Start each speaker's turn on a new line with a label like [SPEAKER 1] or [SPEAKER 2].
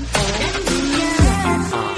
[SPEAKER 1] Bye.